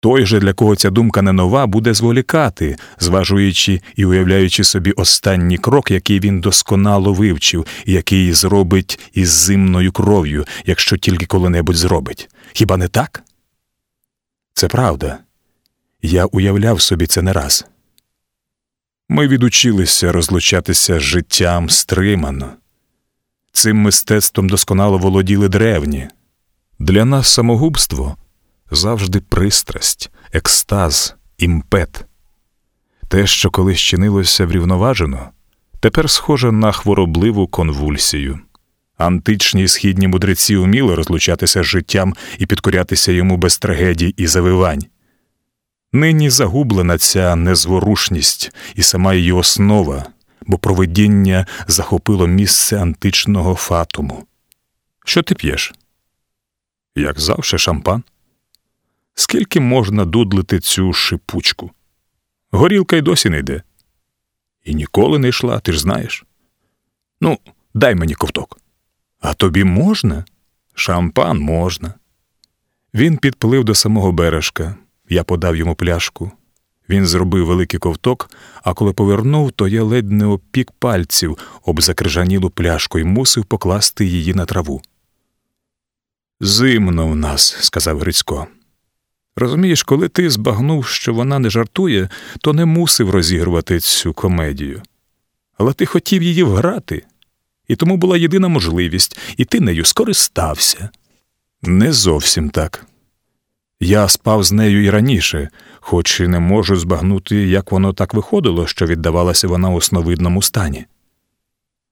Той же, для кого ця думка не нова, буде зволікати, зважуючи і уявляючи собі останній крок, який він досконало вивчив, і який зробить із зимною кров'ю, якщо тільки коли-небудь зробить. Хіба не так? Це правда. Я уявляв собі це не раз. Ми відучилися розлучатися з життям стримано. Цим мистецтвом досконало володіли древні. Для нас самогубство завжди пристрасть, екстаз, імпет. Те, що колись чинилося врівноважено, тепер схоже на хворобливу конвульсію. Античні східні мудреці вміли розлучатися з життям і підкорятися йому без трагедій і завивань. Нині загублена ця незворушність і сама її основа, бо провидіння захопило місце античного фатуму. Що ти п'єш? Як завше, шампан? Скільки можна дудлити цю шипучку? Горілка й досі не йде. І ніколи не йшла, ти ж знаєш. Ну, дай мені ковток. А тобі можна? Шампан можна. Він підплив до самого бережка. Я подав йому пляшку. Він зробив великий ковток, а коли повернув, то я ледь не опік пальців об закрижанілу пляшку і мусив покласти її на траву. Зимно в нас, сказав Грицько. Розумієш, коли ти збагнув, що вона не жартує, то не мусив розігрувати цю комедію. Але ти хотів її вграти, і тому була єдина можливість, і ти нею скористався. Не зовсім так. Я спав з нею і раніше, хоч і не можу збагнути, як воно так виходило, що віддавалася вона у сновидному стані.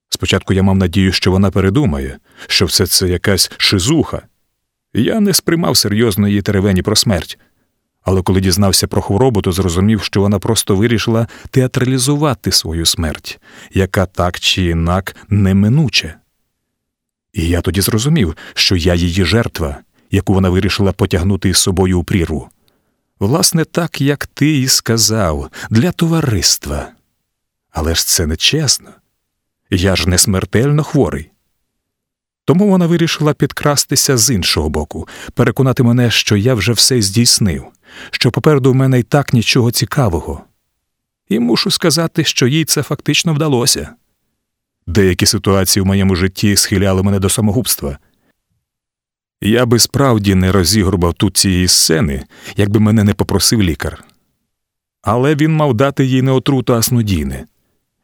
Спочатку я мав надію, що вона передумає, що все це якась шизуха. Я не сприймав серйозно її теревені про смерть, але коли дізнався про хворобу, то зрозумів, що вона просто вирішила театралізувати свою смерть, яка так чи інак неминуча. І я тоді зрозумів, що я її жертва, яку вона вирішила потягнути із собою у прірву. Власне, так, як ти і сказав, для товариства. Але ж це не чесно. Я ж не смертельно хворий. Тому вона вирішила підкрастися з іншого боку, переконати мене, що я вже все здійснив, що попереду в мене й так нічого цікавого. І мушу сказати, що їй це фактично вдалося. Деякі ситуації в моєму житті схиляли мене до самогубства. Я би справді не розігрував тут цієї сцени, якби мене не попросив лікар. Але він мав дати їй не отруту, а снодійне.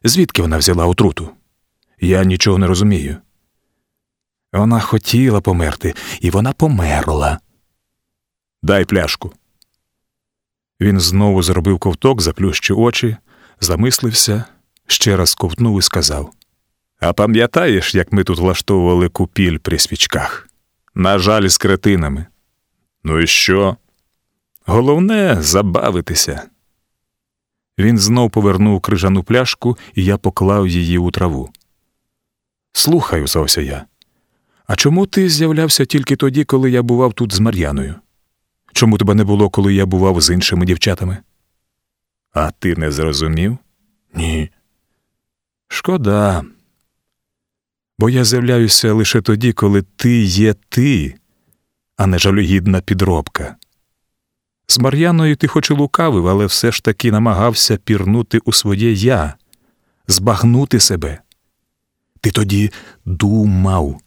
Звідки вона взяла отруту? Я нічого не розумію. Вона хотіла померти, і вона померла. Дай пляшку. Він знову зробив ковток, заплющив очі, замислився, ще раз ковтнув і сказав: А пам'ятаєш, як ми тут влаштовували купіль при свічках? На жаль, з кретинами. Ну і що? Головне забавитися. Він знов повернув крижану пляшку, і я поклав її у траву. Слухай, узався я. А чому ти з'являвся тільки тоді, коли я бував тут з Мар'яною? Чому тебе не було, коли я бував з іншими дівчатами? А ти не зрозумів? Ні. Шкода. Бо я з'являюся лише тоді, коли ти є ти, а не жалюгідна підробка. З Мар'яною ти хоч і лукавив, але все ж таки намагався пірнути у своє я, збагнути себе. Ти тоді думав,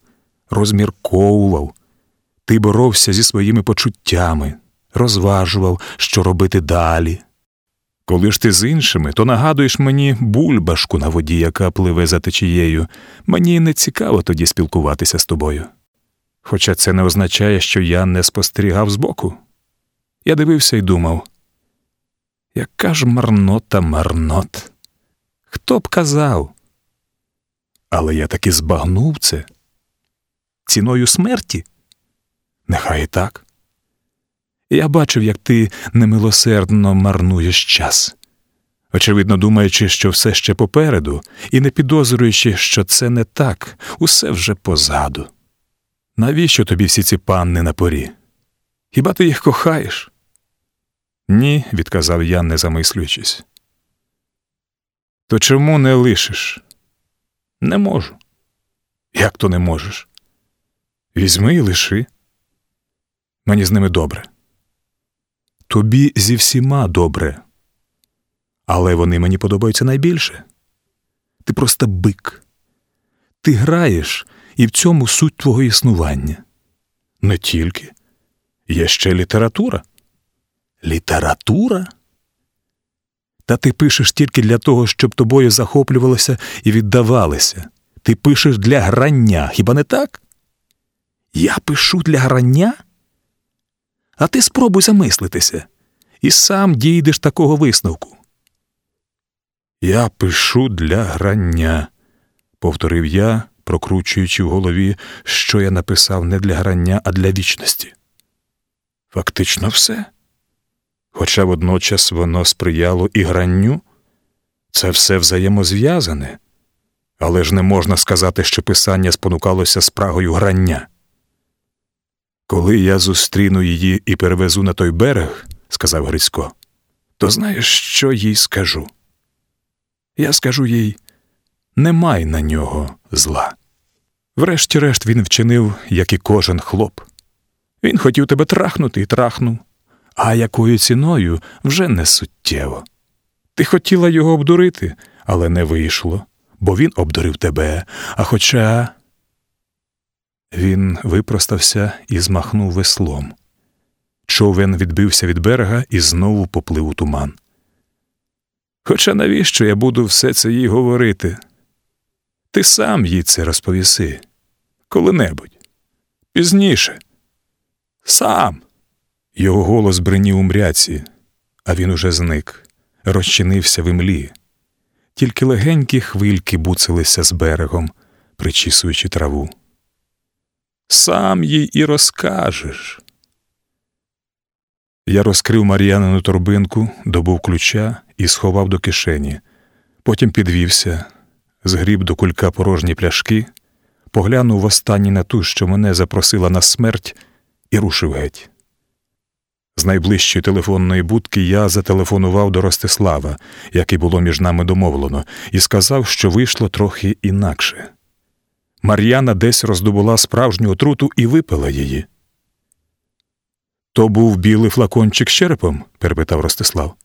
розмірковував, ти боровся зі своїми почуттями, розважував, що робити далі. Коли ж ти з іншими, то нагадуєш мені бульбашку на воді, яка пливе за течією. Мені не цікаво тоді спілкуватися з тобою. Хоча це не означає, що я не спостерігав збоку. Я дивився і думав, яка ж марнота марнот? Хто б казав? Але я таки збагнув це ціною смерті? Нехай і так. Я бачив, як ти немилосердно марнуєш час, очевидно, думаючи, що все ще попереду, і не підозрюючи, що це не так, усе вже позаду. Навіщо тобі всі ці панни на порі? Хіба ти їх кохаєш? Ні, відказав я, не замислюючись. То чому не лишиш? Не можу. Як то не можеш? Візьми і лиши. Мені з ними добре. Тобі зі всіма добре. Але вони мені подобаються найбільше. Ти просто бик. Ти граєш, і в цьому суть твого існування. Не тільки. Є ще література. Література? Та ти пишеш тільки для того, щоб тобою захоплювалися і віддавалися. Ти пишеш для грання, хіба не так? Я пишу для грання? А ти спробуй замислитися, і сам дійдеш такого висновку. Я пишу для грання, повторив я, прокручуючи в голові, що я написав не для грання, а для вічності. Фактично все. Хоча водночас воно сприяло і гранню, це все взаємозв'язане, але ж не можна сказати, що писання спонукалося спрагою грання. Коли я зустріну її і перевезу на той берег, сказав Грицько, то знаєш, що їй скажу? Я скажу їй не май на нього зла. Врешті-решт він вчинив, як і кожен хлоп. Він хотів тебе трахнути і трахнув, а якою ціною вже не суттєво. Ти хотіла його обдурити, але не вийшло, бо він обдурив тебе, а хоча. Він випростався і змахнув веслом. Човен відбився від берега і знову поплив у туман. Хоча навіщо я буду все це їй говорити? Ти сам їй це розповіси коли-небудь, пізніше. Сам. Його голос бринів у мряці, а він уже зник, розчинився в імлі. Тільки легенькі хвильки буцилися з берегом, причісуючи траву. Сам їй і розкажеш. Я розкрив Мар'янину торбинку, добув ключа і сховав до кишені. Потім підвівся, згріб до кулька порожні пляшки, поглянув востаннє на ту, що мене запросила на смерть, і рушив геть. З найближчої телефонної будки я зателефонував до Ростислава, як було між нами домовлено, і сказав, що вийшло трохи інакше. Мар'яна десь роздобула справжню отруту і випила її. То був білий флакончик з черепом? перепитав Ростислав.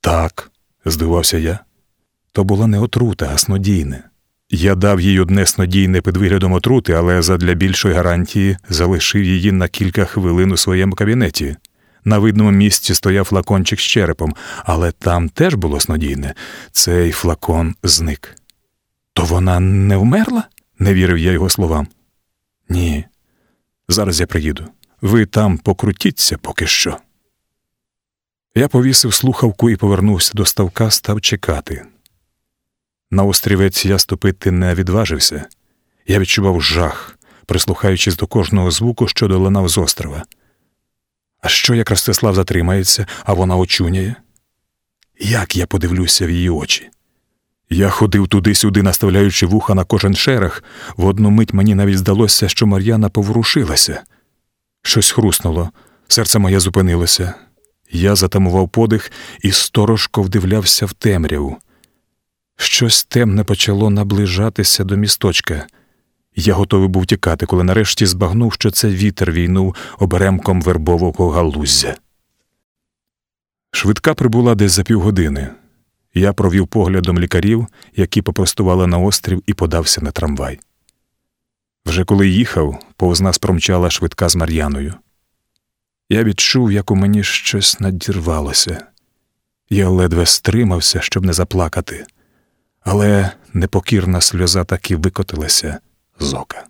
Так, здивався я. То була не отрута, а снодійне. Я дав їй одне снодійне під виглядом отрути, але задля більшої гарантії залишив її на кілька хвилин у своєму кабінеті. На видному місці стояв флакончик з черепом, але там теж було снодійне. Цей флакон зник. То вона не вмерла? Не вірив я його словам. Ні. Зараз я приїду. Ви там покрутіться поки що. Я повісив слухавку і повернувся до ставка, став чекати. На острівець я ступити не відважився. Я відчував жах, прислухаючись до кожного звуку, що долинав з острова. А що як Ростислав затримається, а вона очуняє? Як я подивлюся в її очі? Я ходив туди-сюди, наставляючи вуха на кожен шерех, в одну мить мені навіть здалося, що Мар'яна поворушилася. Щось хруснуло, серце моє зупинилося. Я затамував подих і сторожко вдивлявся в темряву. Щось темне почало наближатися до місточка. Я готовий був тікати, коли нарешті збагнув, що це вітер війнув оберемком вербового галуздя. Швидка прибула десь за півгодини. Я провів поглядом лікарів, які попростували на острів, і подався на трамвай. Вже коли їхав, повз нас промчала швидка з Мар'яною. Я відчув, як у мені щось надірвалося. Я ледве стримався, щоб не заплакати, але непокірна сльоза таки викотилася з ока.